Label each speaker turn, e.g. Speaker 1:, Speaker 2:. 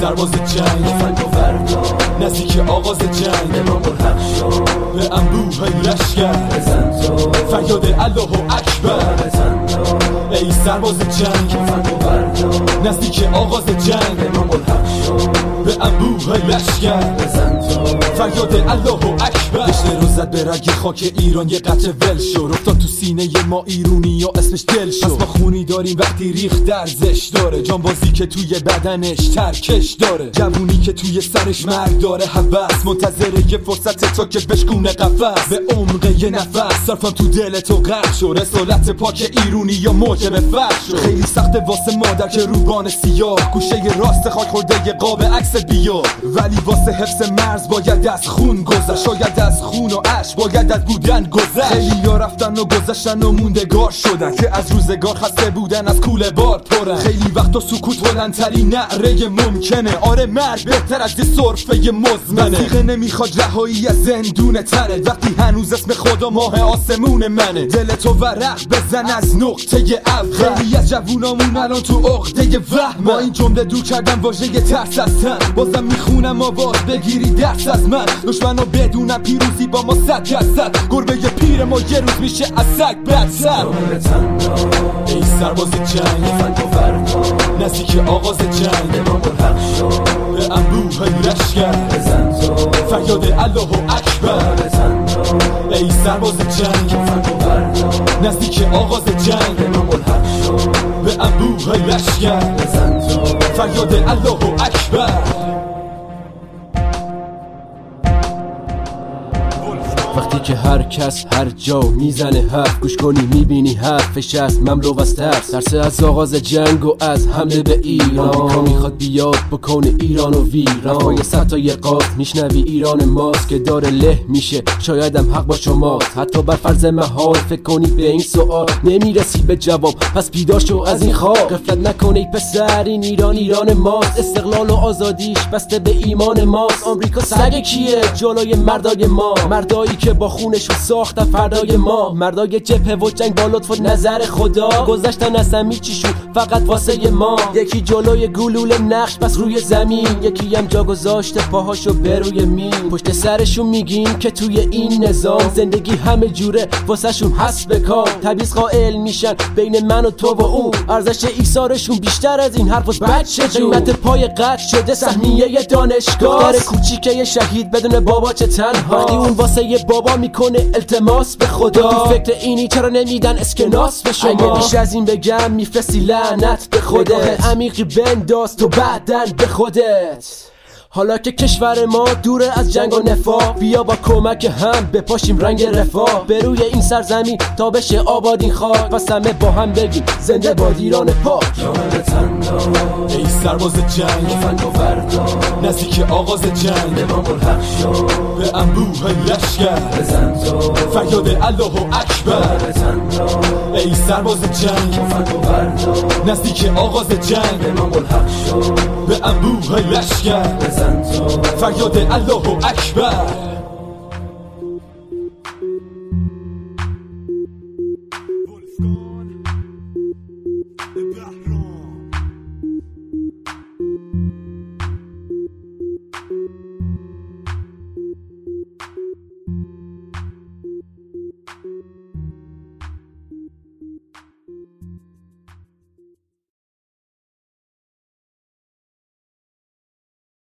Speaker 1: سرباز جنگ فنگ و نزدیک آغاز جنگ.
Speaker 2: امام الحق شد
Speaker 1: به انبوه لشگر
Speaker 2: بزن تو.
Speaker 1: فریاد الله و اکبر.
Speaker 2: بزن تو.
Speaker 1: ای سرباز جنگ.
Speaker 2: فنگ و
Speaker 1: نزدیک آغاز جنگ.
Speaker 2: امام الحق شد
Speaker 1: به انبوه لشگر
Speaker 2: بزن تو.
Speaker 1: فریاد الله اکبر. دشته رو زد به رگ خاک ایران یه قطع ول شد افتاد تو سینه ما ایرونی یا اسمش دل شد پس ما خونی داریم وقتی ریخ درزش داره. جانبازی که توی بدنش ترکش داره. جوونی که توی سرش مرگ داره. حوث منتظر یه فرصت تا که بشکونه قفس. به عمق یه نفس صرفم تو دل تو غرق شد رسالت پاک ایرونی یا موجب فرق شد خیلی سخت واسه مادر که روبان سیاه. گوشه راست خاک خورده یه قاب عکس بیا ولی واسه حفظ مرز باید از خون گذشت. شاید از خون و اش باید از بودن گذشت. خیلی ها رفتن و گذشتن و موندگار شدن. که از روزگار خسته بودن از کوله بار پرن. خیلی وقت و سکوت بلندترین نعره ممکنه. آره مرگ بهتر از یه صرفه مزمنه. نزیقه نمی‌خواد رهایی از زندون تنه وقتی هنوز اسم خدا ماه آسمون منه. دل تو ورق بزن از نقطه اول. خیلی از جوونامون الان تو عقده وهم ما این جمله دور کردن واژه ترس از بازم می‌خونم آواز بگیری درس از من. دشمنو بدونم پیروزی با ما صد درصد گربه پیر ما یه روز میشه از سگ
Speaker 2: بزن تو
Speaker 1: ای سرباز جنگ.
Speaker 2: و
Speaker 1: نزدیک آغاز جنگ. به انبوه
Speaker 2: بزن تو
Speaker 1: فریاد الله اکبر.
Speaker 2: بزن تو
Speaker 1: ای سرباز جنگ.
Speaker 2: و
Speaker 1: نزدیک آغاز جنگ. به انبوه
Speaker 2: بزن تو
Speaker 1: فریاد الله اکبر.
Speaker 3: وقتی که هر کس هر جا می‌زنه حرف گوش کنی می‌بینی حرفش از مملو از ترس ترس از آغاز جنگ و از حمله به ایران. آمریکا می‌خواد بیاد بکنه ایران و ویران. پای ستای قاف میشنوی ایران ماست که داره له میشه. شایدم حق با شماست. حتی بر فرض محال فکر کنی به این سوال نمی‌رسی به جواب. پس بیدار شو از این خواب غفلت نکن ای پسر این ایران ایران ماست. استقلال و آزادیش بسته به ایمان ماست. آمریکا سگ کیه؟ جلوی مردای ما. مردایی که با خونشون ساختن فردای ما. مردای جبهه و جنگ با لطف و نظر خدا. گذشتن از همه چیشون فقط واسه ما. یکی جلوی گلوله نقش بس روی زمین. یکی هم جا گذاشته پاهاشو بروی مین. پشت سرشون میگیم که توی این نظام زندگی همه جوره واسهشون هست کام تبیز قائل میشن بین من و تو و اون. ارزش ایثارشون بیشتر از این حرف بچه جون قیمت پای قد شده سهمیه دانشگاه. کوچیکه شهید بدون بابا چه تنها؟ وقتی اون واسه یه بابا می‌کنه التماس به خدا. تو فکر اینی چرا نمیدن اسکناس به شما؟ اگه بیش از این بگم میفرستی لعنت به خودت. عمیقی بنداز تو بعدن به خودت. حالا که کشور ما دوره از جنگ و نفاق بیا با کمک هم بپاشیم رنگ رفاه. به روی این سرزمین تا بشه آباد این خاک. پس همه با هم بگیم زنده باد ایران پاک.
Speaker 2: به
Speaker 1: ای سرباز جنگ.
Speaker 2: تفنگ و بردار
Speaker 1: نزدیک آغاز جنگ.
Speaker 2: امام الحق شد
Speaker 1: به انبوه لشکر.
Speaker 2: بزن تو
Speaker 1: فریاد الله اکبر.
Speaker 2: بزن تو
Speaker 1: ای سرباز جنگ.
Speaker 2: تفنگ و بردار
Speaker 1: نزدیک آغاز جنگ.
Speaker 2: امام الحق شد
Speaker 1: به انبوه لشکر. فریاد الله اکبر